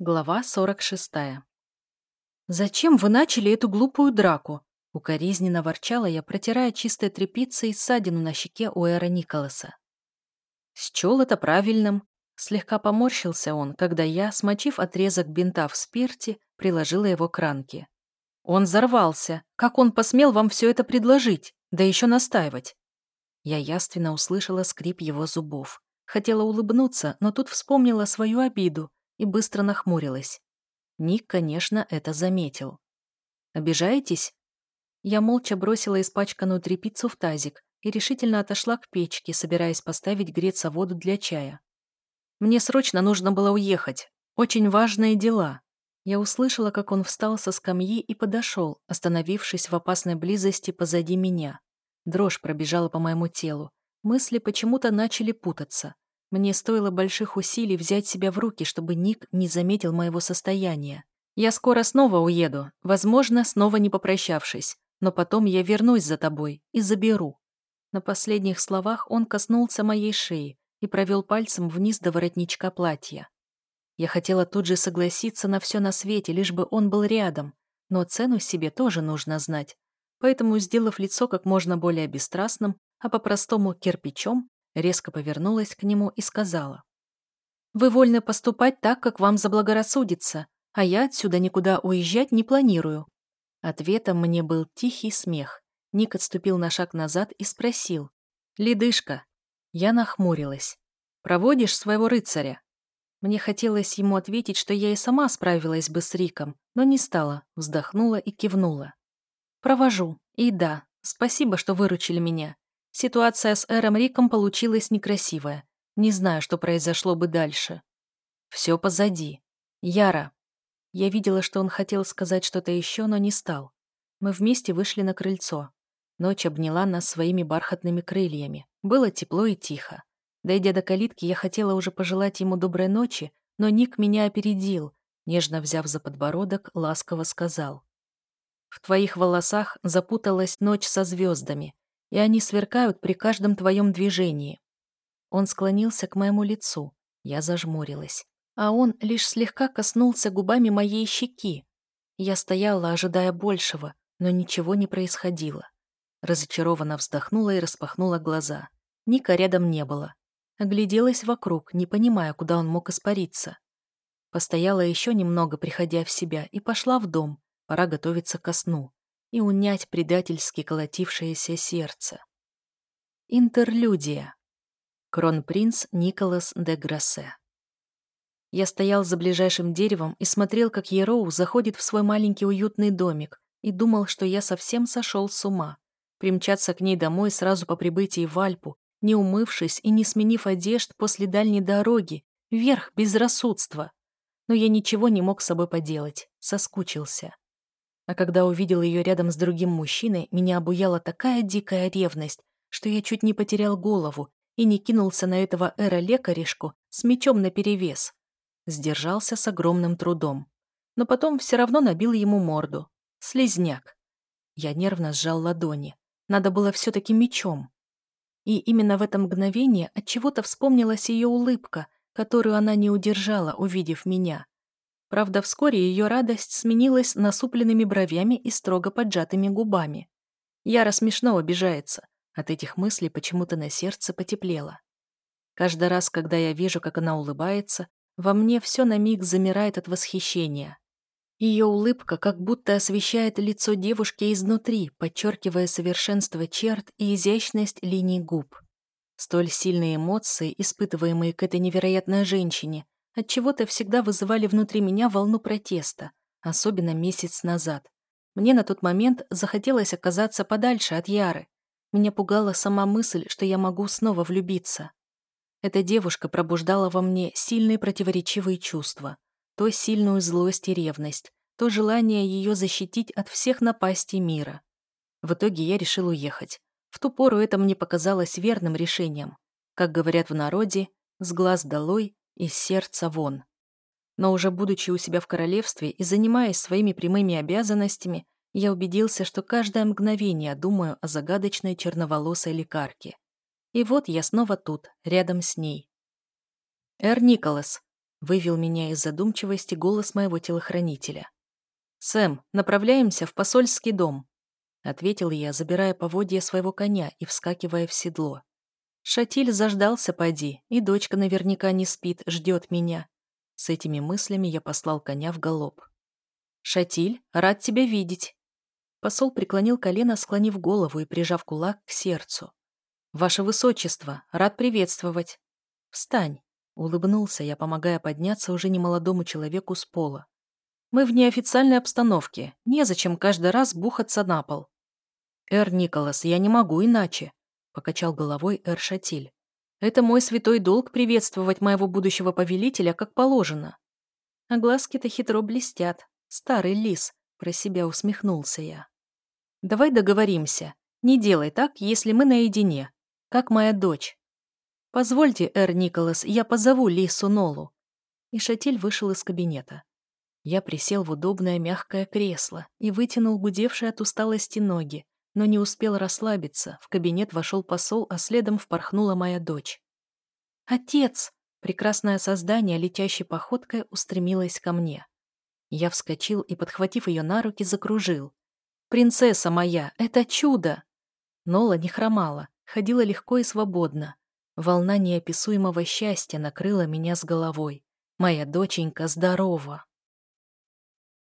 Глава 46. «Зачем вы начали эту глупую драку?» Укоризненно ворчала я, протирая чистой тряпицей ссадину на щеке у Эра Николаса. Счел это правильным. Слегка поморщился он, когда я, смочив отрезок бинта в спирте, приложила его к ранке. Он взорвался. Как он посмел вам все это предложить? Да еще настаивать. Я яственно услышала скрип его зубов. Хотела улыбнуться, но тут вспомнила свою обиду и быстро нахмурилась. Ник, конечно, это заметил. «Обижаетесь?» Я молча бросила испачканную тряпицу в тазик и решительно отошла к печке, собираясь поставить греться воду для чая. Мне срочно нужно было уехать. Очень важные дела. Я услышала, как он встал со скамьи и подошел, остановившись в опасной близости позади меня. Дрожь пробежала по моему телу. Мысли почему-то начали путаться. Мне стоило больших усилий взять себя в руки, чтобы Ник не заметил моего состояния. Я скоро снова уеду, возможно, снова не попрощавшись, но потом я вернусь за тобой и заберу. На последних словах он коснулся моей шеи и провел пальцем вниз до воротничка платья. Я хотела тут же согласиться на все на свете, лишь бы он был рядом, но цену себе тоже нужно знать. Поэтому, сделав лицо как можно более бесстрастным, а по-простому кирпичом, резко повернулась к нему и сказала. «Вы вольны поступать так, как вам заблагорассудится, а я отсюда никуда уезжать не планирую». Ответом мне был тихий смех. Ник отступил на шаг назад и спросил. «Ледышка». Я нахмурилась. «Проводишь своего рыцаря?» Мне хотелось ему ответить, что я и сама справилась бы с Риком, но не стала, вздохнула и кивнула. «Провожу. И да, спасибо, что выручили меня. Ситуация с Эром Риком получилась некрасивая. Не знаю, что произошло бы дальше. Все позади. Яра. Я видела, что он хотел сказать что-то еще, но не стал. Мы вместе вышли на крыльцо. Ночь обняла нас своими бархатными крыльями. Было тепло и тихо. Дойдя до калитки, я хотела уже пожелать ему доброй ночи, но Ник меня опередил, нежно взяв за подбородок, ласково сказал. «В твоих волосах запуталась ночь со звездами и они сверкают при каждом твоем движении. Он склонился к моему лицу. Я зажмурилась. А он лишь слегка коснулся губами моей щеки. Я стояла, ожидая большего, но ничего не происходило. Разочарованно вздохнула и распахнула глаза. Ника рядом не было. Огляделась вокруг, не понимая, куда он мог испариться. Постояла еще немного, приходя в себя, и пошла в дом. Пора готовиться ко сну и унять предательски колотившееся сердце. Интерлюдия. Кронпринц Николас де Грассе. Я стоял за ближайшим деревом и смотрел, как Ероу заходит в свой маленький уютный домик, и думал, что я совсем сошел с ума. Примчаться к ней домой сразу по прибытии в Альпу, не умывшись и не сменив одежд после дальней дороги, вверх безрассудства. Но я ничего не мог с собой поделать, соскучился. А когда увидел ее рядом с другим мужчиной, меня обуяла такая дикая ревность, что я чуть не потерял голову и не кинулся на этого эра-лекаришку с мечом наперевес. Сдержался с огромным трудом. Но потом все равно набил ему морду. Слизняк. Я нервно сжал ладони. Надо было все-таки мечом. И именно в это мгновение от чего то вспомнилась ее улыбка, которую она не удержала, увидев меня. Правда, вскоре ее радость сменилась насупленными бровями и строго поджатыми губами. Яра смешно обижается. От этих мыслей почему-то на сердце потеплело. Каждый раз, когда я вижу, как она улыбается, во мне все на миг замирает от восхищения. Ее улыбка как будто освещает лицо девушки изнутри, подчеркивая совершенство черт и изящность линий губ. Столь сильные эмоции, испытываемые к этой невероятной женщине, отчего-то всегда вызывали внутри меня волну протеста, особенно месяц назад. Мне на тот момент захотелось оказаться подальше от Яры. Меня пугала сама мысль, что я могу снова влюбиться. Эта девушка пробуждала во мне сильные противоречивые чувства. То сильную злость и ревность, то желание ее защитить от всех напастей мира. В итоге я решил уехать. В ту пору это мне показалось верным решением. Как говорят в народе, с глаз долой, из сердца вон. Но уже будучи у себя в королевстве и занимаясь своими прямыми обязанностями, я убедился, что каждое мгновение думаю о загадочной черноволосой лекарке. И вот я снова тут, рядом с ней. «Эр Николас», — Вывел меня из задумчивости голос моего телохранителя. «Сэм, направляемся в посольский дом», — ответил я, забирая поводья своего коня и вскакивая в седло. Шатиль заждался поди, и дочка наверняка не спит, ждет меня. С этими мыслями я послал коня в галоп. «Шатиль, рад тебя видеть!» Посол преклонил колено, склонив голову и прижав кулак к сердцу. «Ваше Высочество, рад приветствовать!» «Встань!» — улыбнулся я, помогая подняться уже немолодому человеку с пола. «Мы в неофициальной обстановке, незачем каждый раз бухаться на пол». «Эр Николас, я не могу иначе», — покачал головой Эр Шатиль. «Это мой святой долг приветствовать моего будущего повелителя как положено». А глазки-то хитро блестят. Старый лис, про себя усмехнулся я. Давай договоримся. Не делай так, если мы наедине. Как моя дочь. Позвольте, Эр Николас, я позову Лису Нолу. И Шатиль вышел из кабинета. Я присел в удобное мягкое кресло и вытянул гудевшие от усталости ноги, но не успел расслабиться. В кабинет вошел посол, а следом впорхнула моя дочь. «Отец!» Прекрасное создание, летящей походкой, устремилось ко мне. Я вскочил и, подхватив ее на руки, закружил. «Принцесса моя, это чудо!» Нола не хромала, ходила легко и свободно. Волна неописуемого счастья накрыла меня с головой. Моя доченька здорова.